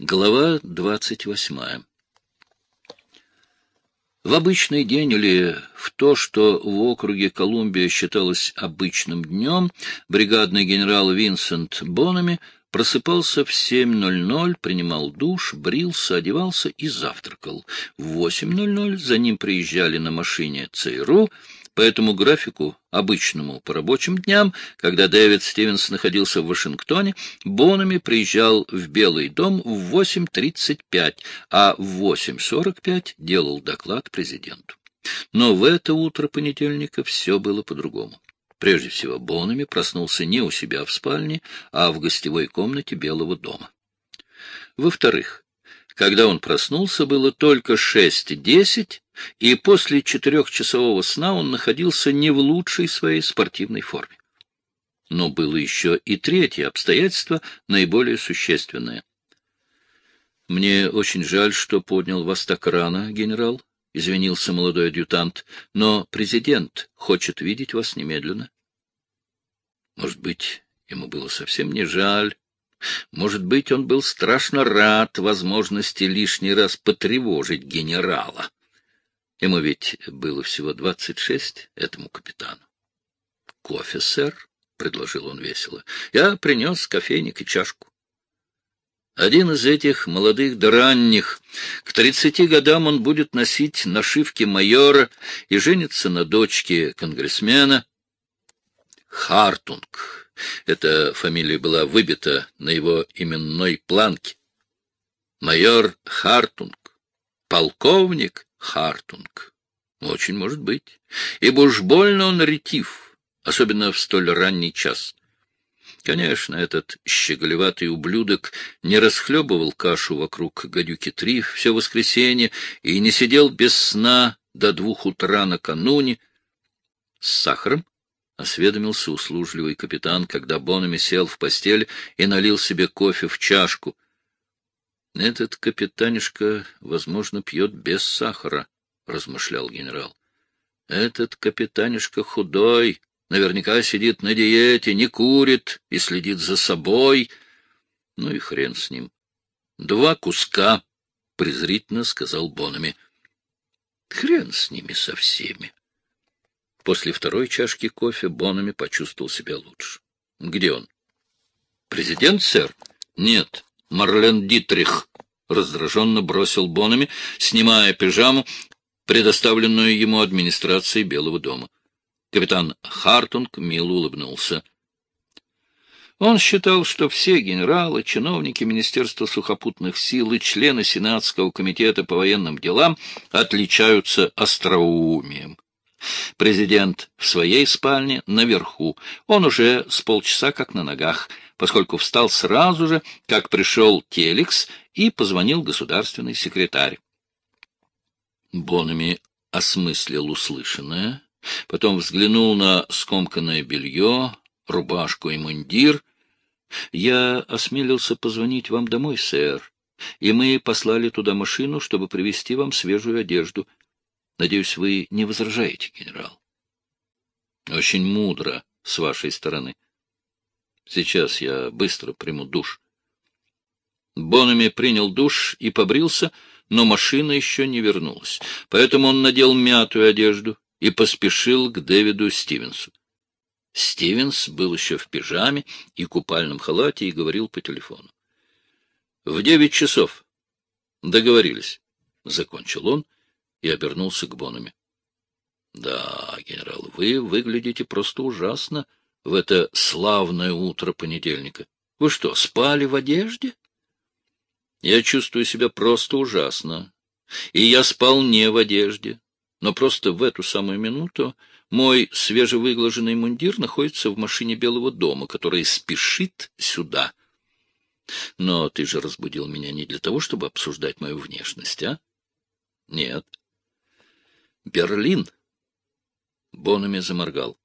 Глава двадцать восьмая В обычный день или в то, что в округе Колумбия считалось обычным днем, бригадный генерал Винсент Бонами просыпался в 7.00, принимал душ, брился, одевался и завтракал. В 8.00 за ним приезжали на машине ЦРУ, по этому графику, обычному по рабочим дням, когда Дэвид Стивенс находился в Вашингтоне, Бонами приезжал в Белый дом в 8.35, а в 8.45 делал доклад президенту. Но в это утро понедельника все было по-другому. Прежде всего, Бонами проснулся не у себя в спальне, а в гостевой комнате Белого дома. Во-вторых, когда он проснулся, было только шесть десять, и после четырехчасового сна он находился не в лучшей своей спортивной форме. Но было еще и третье обстоятельство, наиболее существенное. — Мне очень жаль, что поднял вас так рано, генерал, — извинился молодой адъютант, — но президент хочет видеть вас немедленно. Может быть, ему было совсем не жаль, может быть, он был страшно рад возможности лишний раз потревожить генерала. Ему ведь было всего двадцать шесть, этому капитану. — Кофе, сэр, — предложил он весело. — Я принес кофейник и чашку. Один из этих молодых да ранних. К тридцати годам он будет носить нашивки майора и женится на дочке конгрессмена. Хартунг эта фамилия была выбита на его именной планке. Майор Хартунг, полковник Хартунг. Очень может быть. Ибо уж больно он ретив, особенно в столь ранний час. Конечно, этот щеголеватый ублюдок не расхлебывал кашу вокруг гадюки-3 все воскресенье и не сидел без сна до двух утра накануне. С сахаром? — осведомился услужливый капитан, когда Бонами сел в постель и налил себе кофе в чашку. — Этот капитанишка, возможно, пьет без сахара, — размышлял генерал. — Этот капитанишка худой, наверняка сидит на диете, не курит и следит за собой. Ну и хрен с ним. — Два куска, — презрительно сказал Бонами. — Хрен с ними со всеми. После второй чашки кофе Бонами почувствовал себя лучше. — Где он? — Президент, сэр? — Нет, Марлен Дитрих, — раздраженно бросил Бонами, снимая пижаму, предоставленную ему администрацией Белого дома. Капитан Хартунг мило улыбнулся. Он считал, что все генералы, чиновники Министерства сухопутных сил и члены Сенатского комитета по военным делам отличаются остроумием. Президент в своей спальне наверху. Он уже с полчаса как на ногах, поскольку встал сразу же, как пришел Телекс, и позвонил государственный секретарь. Бонами осмыслил услышанное, потом взглянул на скомканное белье, рубашку и мундир. «Я осмелился позвонить вам домой, сэр, и мы послали туда машину, чтобы привезти вам свежую одежду. Надеюсь, вы не возражаете, генерал. Очень мудро с вашей стороны. Сейчас я быстро приму душ. Бонами принял душ и побрился, но машина еще не вернулась. Поэтому он надел мятую одежду и поспешил к Дэвиду Стивенсу. Стивенс был еще в пижаме и купальном халате и говорил по телефону. — В девять часов. Договорились. Закончил он и обернулся к Бонами. — Да, генерал, вы выглядите просто ужасно в это славное утро понедельника. Вы что, спали в одежде? Я чувствую себя просто ужасно. И я спал не в одежде. Но просто в эту самую минуту мой свежевыглаженный мундир находится в машине Белого дома, которая спешит сюда. Но ты же разбудил меня не для того, чтобы обсуждать мою внешность, а? Нет. Берлин. Бонами заморгал.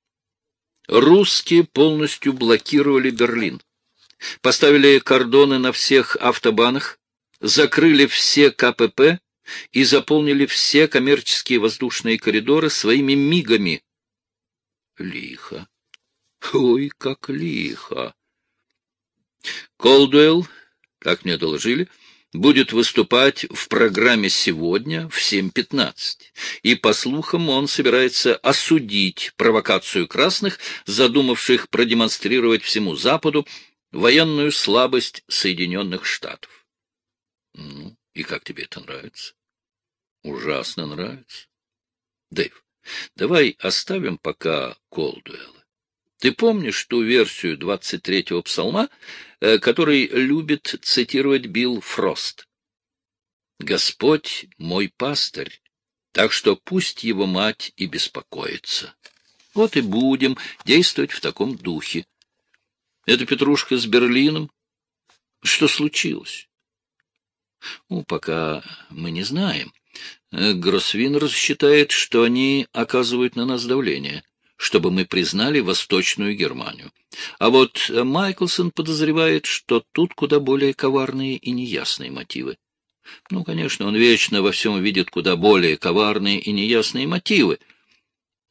Русские полностью блокировали Берлин. Поставили кордоны на всех автобанах, закрыли все КПП и заполнили все коммерческие воздушные коридоры своими мигами. Лихо. Ой, как лихо. Колдуэлл, как мне доложили, будет выступать в программе сегодня в 7.15. И, по слухам, он собирается осудить провокацию красных, задумавших продемонстрировать всему Западу военную слабость Соединенных Штатов. Ну, и как тебе это нравится? Ужасно нравится. Дэйв, давай оставим пока Колдуэлла. Ты помнишь ту версию 23-го псалма, э, который любит цитировать Билл Фрост? «Господь мой пастырь, так что пусть его мать и беспокоится». Вот и будем действовать в таком духе. Это Петрушка с Берлином. Что случилось? Ну, пока мы не знаем. Э, Гроссвинер считает, что они оказывают на нас давление чтобы мы признали Восточную Германию. А вот Майклсон подозревает, что тут куда более коварные и неясные мотивы. Ну, конечно, он вечно во всем видит куда более коварные и неясные мотивы.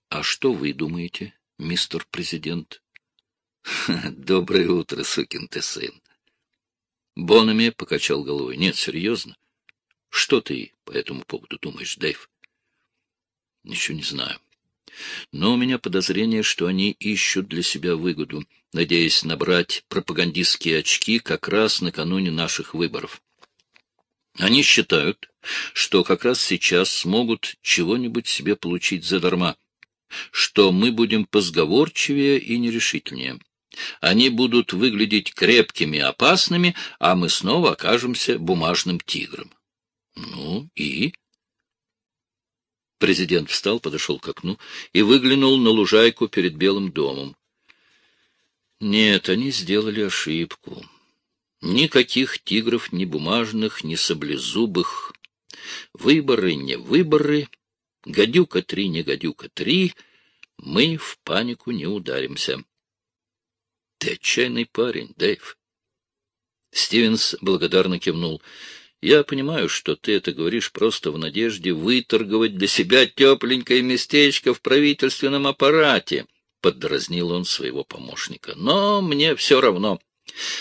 А что вы думаете, мистер президент? Доброе утро, сукин ты сын. Бонами покачал головой. Нет, серьезно. Что ты по этому поводу думаешь, Дэйв? Ничего не знаю. Но у меня подозрение, что они ищут для себя выгоду, надеясь набрать пропагандистские очки как раз накануне наших выборов. Они считают, что как раз сейчас смогут чего-нибудь себе получить задарма, что мы будем позговорчивее и нерешительнее. Они будут выглядеть крепкими и опасными, а мы снова окажемся бумажным тигром. Ну и... Президент встал, подошел к окну и выглянул на лужайку перед Белым домом. Нет, они сделали ошибку. Никаких тигров, ни бумажных, ни саблезубых. Выборы, не выборы, гадюка три, не гадюка три, мы в панику не ударимся. Ты отчаянный парень, Дэйв. Стивенс благодарно кивнул. Я понимаю, что ты это говоришь просто в надежде выторговать для себя тепленькое местечко в правительственном аппарате, — поддразнил он своего помощника. Но мне все равно.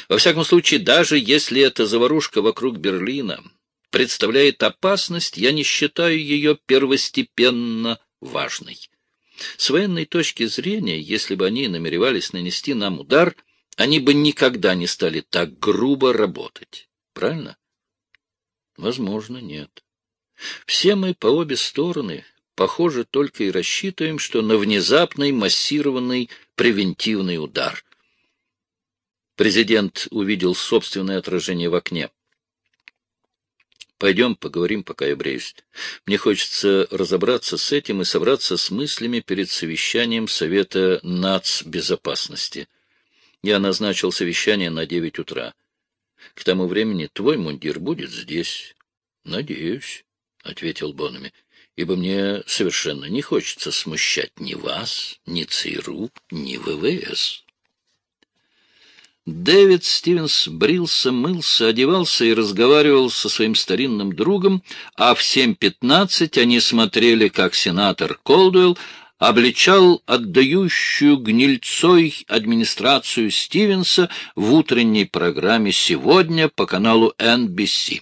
Во всяком случае, даже если эта заварушка вокруг Берлина представляет опасность, я не считаю ее первостепенно важной. С военной точки зрения, если бы они намеревались нанести нам удар, они бы никогда не стали так грубо работать. Правильно? Возможно, нет. Все мы по обе стороны, похоже, только и рассчитываем, что на внезапный массированный превентивный удар. Президент увидел собственное отражение в окне. Пойдем поговорим, пока я бреюсь. Мне хочется разобраться с этим и собраться с мыслями перед совещанием Совета нацбезопасности. Я назначил совещание на девять утра. К тому времени твой мундир будет здесь. — Надеюсь, — ответил Бонами, — ибо мне совершенно не хочется смущать ни вас, ни ЦРУ, ни ВВС. Дэвид Стивенс брился, мылся, одевался и разговаривал со своим старинным другом, а в 7.15 они смотрели, как сенатор Колдуэлл обличал отдающую гнильцой администрацию Стивенса в утренней программе «Сегодня» по каналу NBC.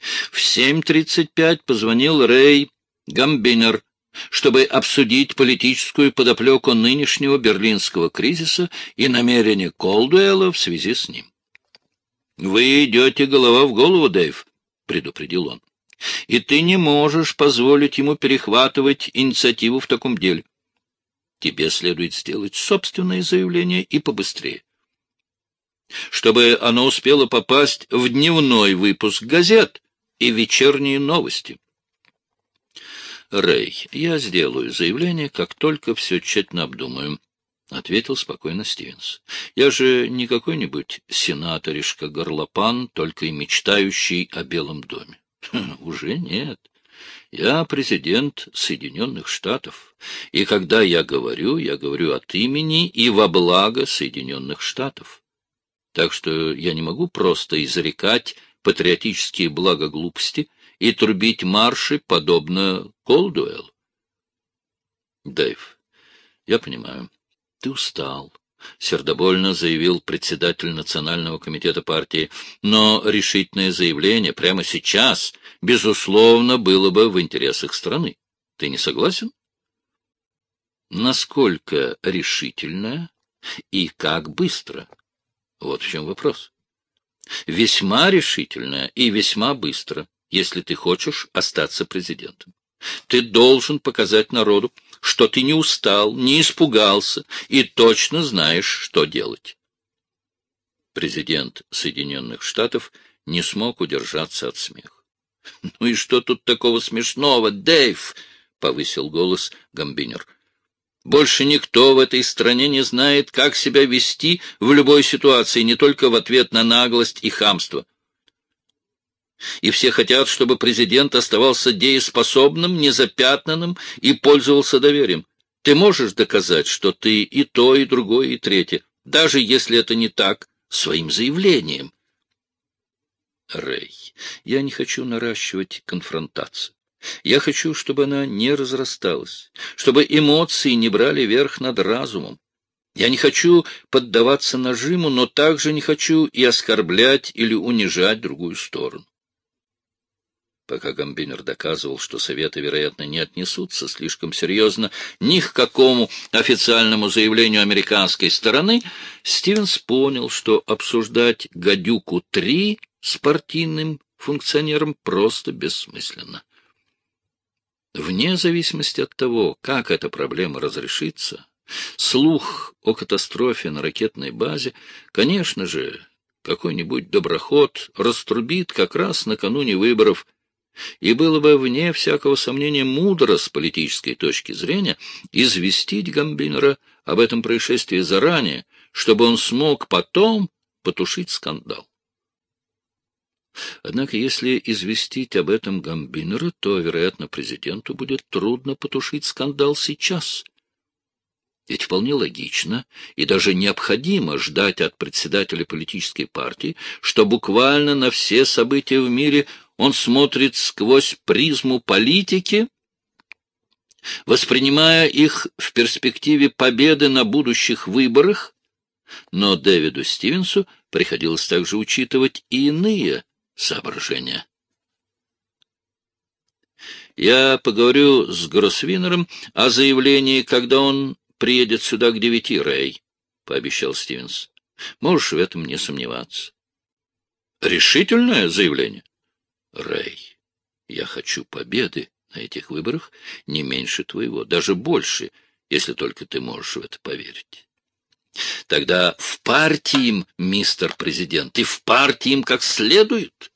В 7.35 позвонил Рэй Гамбинер, чтобы обсудить политическую подоплеку нынешнего берлинского кризиса и намерения Колдуэлла в связи с ним. «Вы идете голова в голову, Дэйв», — предупредил он и ты не можешь позволить ему перехватывать инициативу в таком деле. Тебе следует сделать собственное заявление и побыстрее. Чтобы оно успело попасть в дневной выпуск газет и вечерние новости. Рэй, я сделаю заявление, как только все тщательно обдумаю, — ответил спокойно Стивенс. — Я же не какой-нибудь сенаторишка-горлопан, только и мечтающий о Белом доме. Уже нет. Я президент Соединенных Штатов, и когда я говорю, я говорю от имени и во благо Соединенных Штатов. Так что я не могу просто изрекать патриотические благоглупости и трубить марши, подобно Колдуэлл. Дэйв, я понимаю, ты устал, — сердобольно заявил председатель Национального комитета партии. Но решительное заявление прямо сейчас, безусловно, было бы в интересах страны. Ты не согласен? Насколько решительное и как быстро? Вот в чем вопрос. Весьма решительное и весьма быстро, если ты хочешь остаться президентом. Ты должен показать народу, что ты не устал, не испугался и точно знаешь, что делать. Президент Соединенных Штатов не смог удержаться от смеха. — Ну и что тут такого смешного, Дэйв? — повысил голос Гамбинер. — Больше никто в этой стране не знает, как себя вести в любой ситуации, не только в ответ на наглость и хамство и все хотят, чтобы президент оставался дееспособным, незапятнанным и пользовался доверием. Ты можешь доказать, что ты и то, и другое, и третье, даже если это не так, своим заявлением. Рэй, я не хочу наращивать конфронтацию. Я хочу, чтобы она не разрасталась, чтобы эмоции не брали верх над разумом. Я не хочу поддаваться нажиму, но также не хочу и оскорблять или унижать другую сторону. Пока Гамбинер доказывал, что Советы, вероятно, не отнесутся слишком серьезно ни к какому официальному заявлению американской стороны, Стивенс понял, что обсуждать «Гадюку-3» с партийным функционером просто бессмысленно. Вне зависимости от того, как эта проблема разрешится, слух о катастрофе на ракетной базе, конечно же, какой-нибудь доброход раструбит как раз накануне выборов – и было бы, вне всякого сомнения, мудро с политической точки зрения известить Гамбинера об этом происшествии заранее, чтобы он смог потом потушить скандал. Однако, если известить об этом Гамбинера, то, вероятно, президенту будет трудно потушить скандал сейчас. Ведь вполне логично и даже необходимо ждать от председателя политической партии, что буквально на все события в мире он смотрит сквозь призму политики, воспринимая их в перспективе победы на будущих выборах, но Дэвиду Стивенсу приходилось также учитывать и иные соображения. Я поговорю с Гроссвинером о заявлении, когда он приедет сюда к девяти, Рэй, — пообещал Стивенс. Можешь в этом не сомневаться. Решительное заявление? Рэй, я хочу победы на этих выборах не меньше твоего, даже больше, если только ты можешь в это поверить. Тогда в партии им, мистер президент, и в партии им как следует.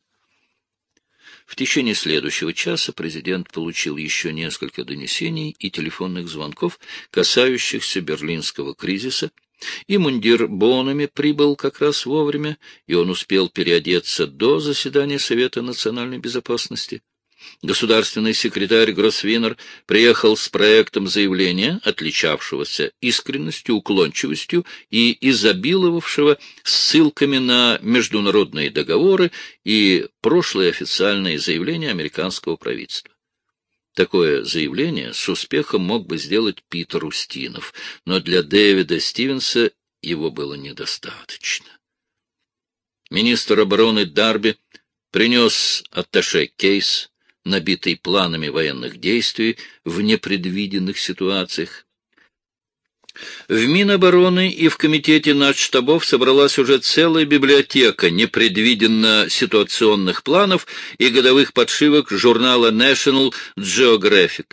В течение следующего часа президент получил еще несколько донесений и телефонных звонков, касающихся берлинского кризиса, и мундир Бонами прибыл как раз вовремя, и он успел переодеться до заседания Совета национальной безопасности. Государственный секретарь Гроссвинер приехал с проектом заявления, отличавшегося искренностью, уклончивостью и изобиловавшего ссылками на международные договоры и прошлые официальные заявления американского правительства. Такое заявление с успехом мог бы сделать Питер Устинов, но для Дэвида Стивенса его было недостаточно. Министр обороны Дарби принес атташе кейс, набитый планами военных действий в непредвиденных ситуациях, в Минобороны и в Комитете начштабов собралась уже целая библиотека непредвиденно ситуационных планов и годовых подшивок журнала National Geographic.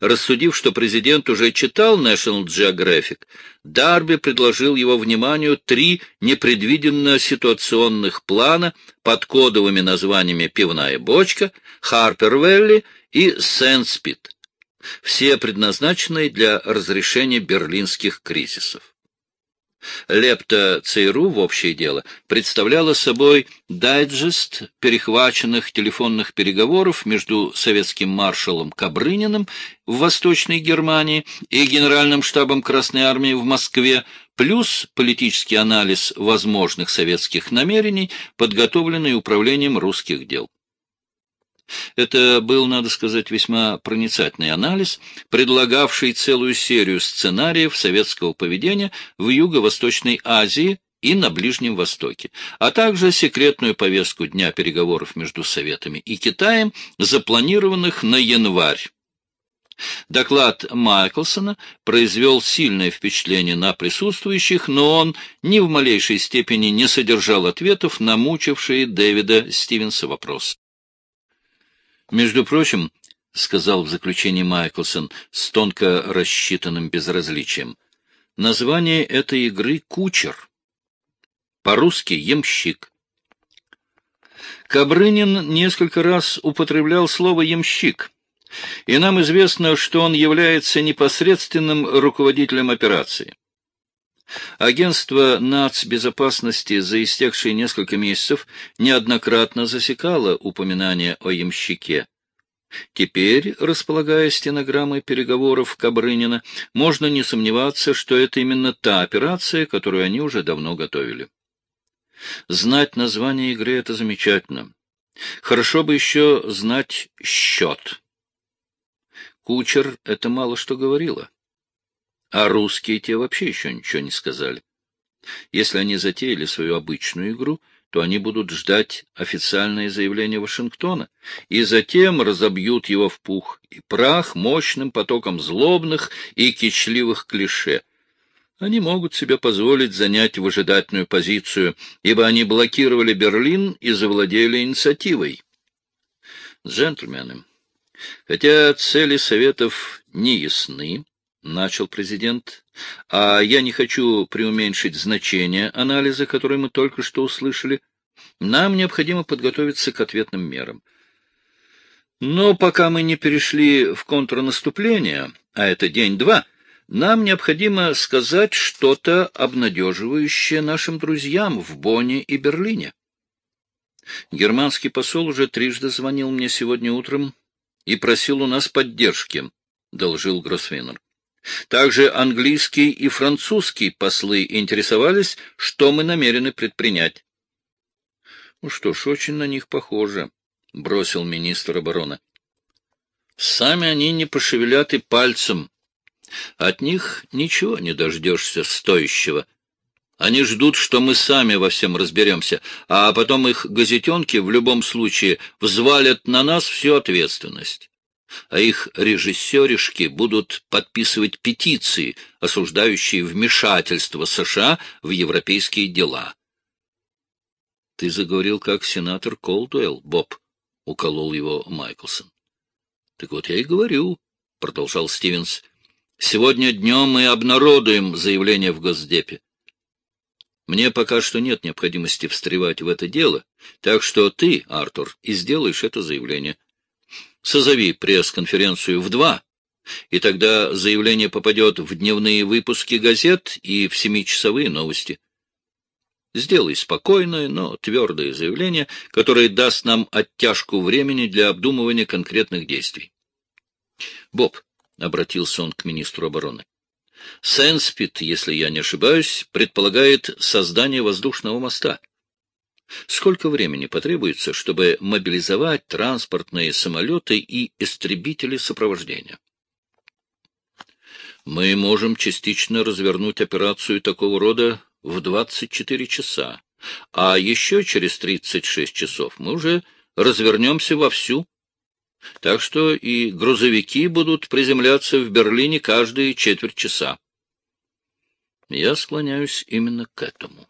Рассудив, что президент уже читал National Geographic, Дарби предложил его вниманию три непредвиденно ситуационных плана под кодовыми названиями «Пивная бочка», «Харпервелли» и «Сенспит» все предназначенные для разрешения берлинских кризисов. Лепта ЦРУ в общее дело представляла собой дайджест перехваченных телефонных переговоров между советским маршалом Кабрыниным в Восточной Германии и Генеральным штабом Красной Армии в Москве, плюс политический анализ возможных советских намерений, подготовленный Управлением русских дел. Это был, надо сказать, весьма проницательный анализ, предлагавший целую серию сценариев советского поведения в Юго-Восточной Азии и на Ближнем Востоке, а также секретную повестку дня переговоров между Советами и Китаем, запланированных на январь. Доклад Майклсона произвел сильное впечатление на присутствующих, но он ни в малейшей степени не содержал ответов на мучившие Дэвида Стивенса вопрос. Между прочим, — сказал в заключении Майклсон с тонко рассчитанным безразличием, — название этой игры — «Кучер». По-русски — «Ямщик». Кабрынин несколько раз употреблял слово «ямщик», и нам известно, что он является непосредственным руководителем операции. Агентство нацбезопасности за истекшие несколько месяцев неоднократно засекало упоминание о ямщике. Теперь, располагая стенограммой переговоров Кабрынина, можно не сомневаться, что это именно та операция, которую они уже давно готовили. Знать название игры — это замечательно. Хорошо бы еще знать счет. Кучер это мало что говорило. А русские те вообще еще ничего не сказали. Если они затеяли свою обычную игру, то они будут ждать официальное заявление Вашингтона, и затем разобьют его в пух и прах мощным потоком злобных и кичливых клише. Они могут себе позволить занять выжидательную позицию, ибо они блокировали Берлин и завладели инициативой. Джентльмены, хотя цели Советов не ясны, — начал президент, — а я не хочу преуменьшить значение анализа, который мы только что услышали. Нам необходимо подготовиться к ответным мерам. Но пока мы не перешли в контрнаступление, а это день-два, нам необходимо сказать что-то обнадеживающее нашим друзьям в Бонне и Берлине. Германский посол уже трижды звонил мне сегодня утром и просил у нас поддержки, — доложил Гроссвеннер. Также английский и французский послы интересовались, что мы намерены предпринять. — Ну что ж, очень на них похоже, — бросил министр обороны. — Сами они не пошевелят и пальцем. От них ничего не дождешься стоящего. Они ждут, что мы сами во всем разберемся, а потом их газетенки в любом случае взвалят на нас всю ответственность а их режиссеришки будут подписывать петиции, осуждающие вмешательство США в европейские дела. — Ты заговорил как сенатор Колдуэлл, Боб, — уколол его Майклсон. — Так вот я и говорю, — продолжал Стивенс. — Сегодня днем мы обнародуем заявление в Госдепе. Мне пока что нет необходимости встревать в это дело, так что ты, Артур, и сделаешь это заявление. Созови пресс-конференцию в два, и тогда заявление попадет в дневные выпуски газет и в семичасовые новости. Сделай спокойное, но твердое заявление, которое даст нам оттяжку времени для обдумывания конкретных действий. Боб, — обратился он к министру обороны, — Сенспит, если я не ошибаюсь, предполагает создание воздушного моста. Сколько времени потребуется, чтобы мобилизовать транспортные самолеты и истребители сопровождения? Мы можем частично развернуть операцию такого рода в 24 часа, а еще через 36 часов мы уже развернемся вовсю. Так что и грузовики будут приземляться в Берлине каждые четверть часа. Я склоняюсь именно к этому.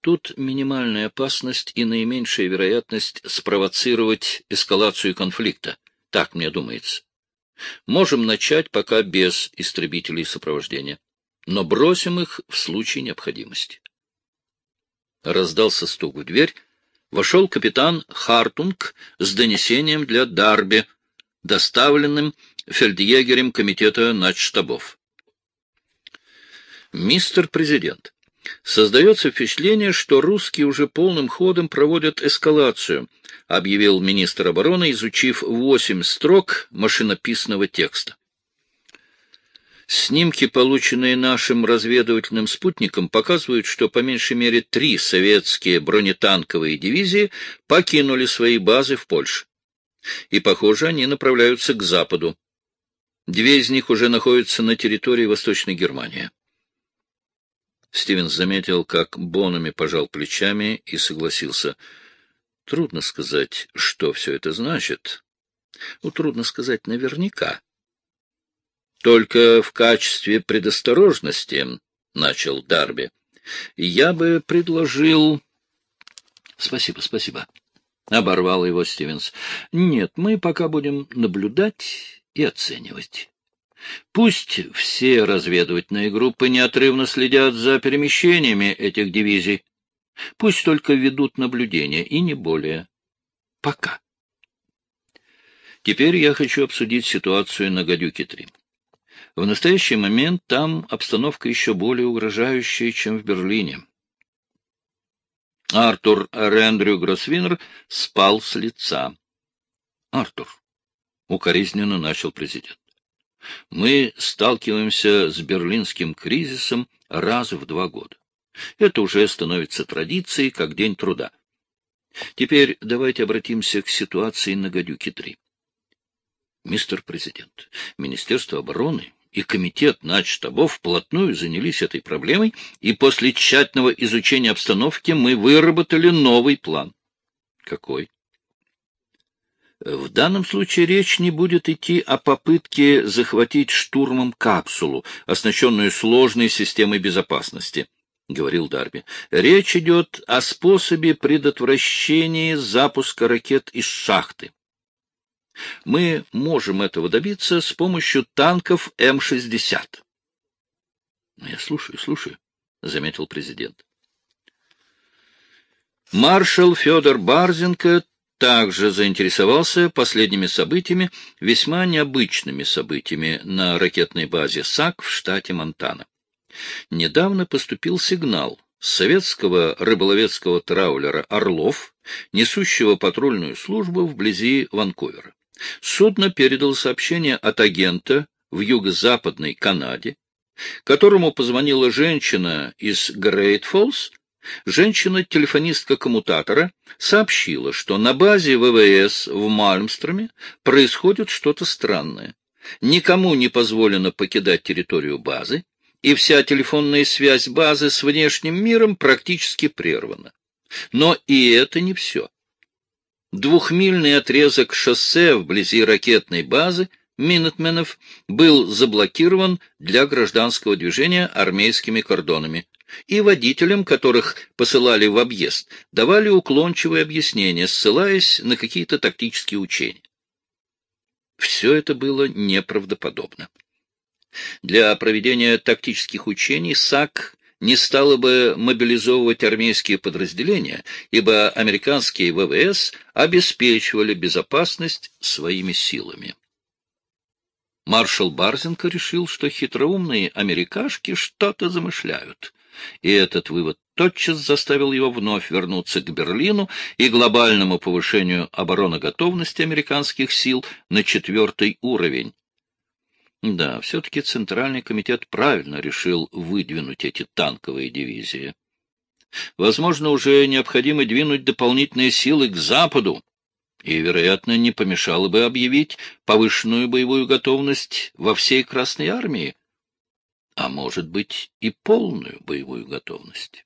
Тут минимальная опасность и наименьшая вероятность спровоцировать эскалацию конфликта. Так мне думается. Можем начать пока без истребителей сопровождения, но бросим их в случае необходимости. Раздался стук в дверь. Вошел капитан Хартунг с донесением для Дарби, доставленным фельдъегерем комитета начштабов. «Мистер президент, Создается впечатление, что русские уже полным ходом проводят эскалацию, объявил министр обороны, изучив восемь строк машинописного текста. Снимки, полученные нашим разведывательным спутником, показывают, что по меньшей мере три советские бронетанковые дивизии покинули свои базы в Польше. И, похоже, они направляются к западу. Две из них уже находятся на территории Восточной Германии. Стивенс заметил, как Бонами пожал плечами и согласился. Трудно сказать, что все это значит. Ну, трудно сказать наверняка. Только в качестве предосторожности, — начал Дарби, — я бы предложил... Спасибо, спасибо. Оборвал его Стивенс. Нет, мы пока будем наблюдать и оценивать. Пусть все разведывательные группы неотрывно следят за перемещениями этих дивизий. Пусть только ведут наблюдения, и не более. Пока. Теперь я хочу обсудить ситуацию на Гадюке-3. В настоящий момент там обстановка еще более угрожающая, чем в Берлине. Артур Рендрю Гроссвинер спал с лица. — Артур, — укоризненно начал президент, — мы сталкиваемся с берлинским кризисом раз в два года. Это уже становится традицией, как День труда. Теперь давайте обратимся к ситуации на Гадюке-3. Мистер президент, Министерство обороны и комитет начштабов вплотную занялись этой проблемой, и после тщательного изучения обстановки мы выработали новый план. Какой? В данном случае речь не будет идти о попытке захватить штурмом капсулу, оснащенную сложной системой безопасности, — говорил Дарби. Речь идет о способе предотвращения запуска ракет из шахты. Мы можем этого добиться с помощью танков М-60. Ну, — Я слушаю, слушаю, — заметил президент. Маршал Федор Барзенко также заинтересовался последними событиями, весьма необычными событиями на ракетной базе САК в штате Монтана. Недавно поступил сигнал советского рыболовецкого траулера «Орлов», несущего патрульную службу вблизи Ванкувера. Судно передало сообщение от агента в юго-западной Канаде, которому позвонила женщина из Грейт-Фоллс, женщина-телефонистка коммутатора, сообщила, что на базе ВВС в Мальмстроме происходит что-то странное. Никому не позволено покидать территорию базы, и вся телефонная связь базы с внешним миром практически прервана. Но и это не все. Двухмильный отрезок шоссе вблизи ракетной базы Минутменов был заблокирован для гражданского движения армейскими кордонами, и водителям, которых посылали в объезд, давали уклончивые объяснения, ссылаясь на какие-то тактические учения. Все это было неправдоподобно. Для проведения тактических учений САК не стало бы мобилизовывать армейские подразделения, ибо американские ВВС обеспечивали безопасность своими силами. Маршал Барзенко решил, что хитроумные америкашки что-то замышляют, и этот вывод тотчас заставил его вновь вернуться к Берлину и глобальному повышению обороноготовности американских сил на четвертый уровень, да, все-таки Центральный комитет правильно решил выдвинуть эти танковые дивизии. Возможно, уже необходимо двинуть дополнительные силы к западу, и, вероятно, не помешало бы объявить повышенную боевую готовность во всей Красной армии, а может быть и полную боевую готовность.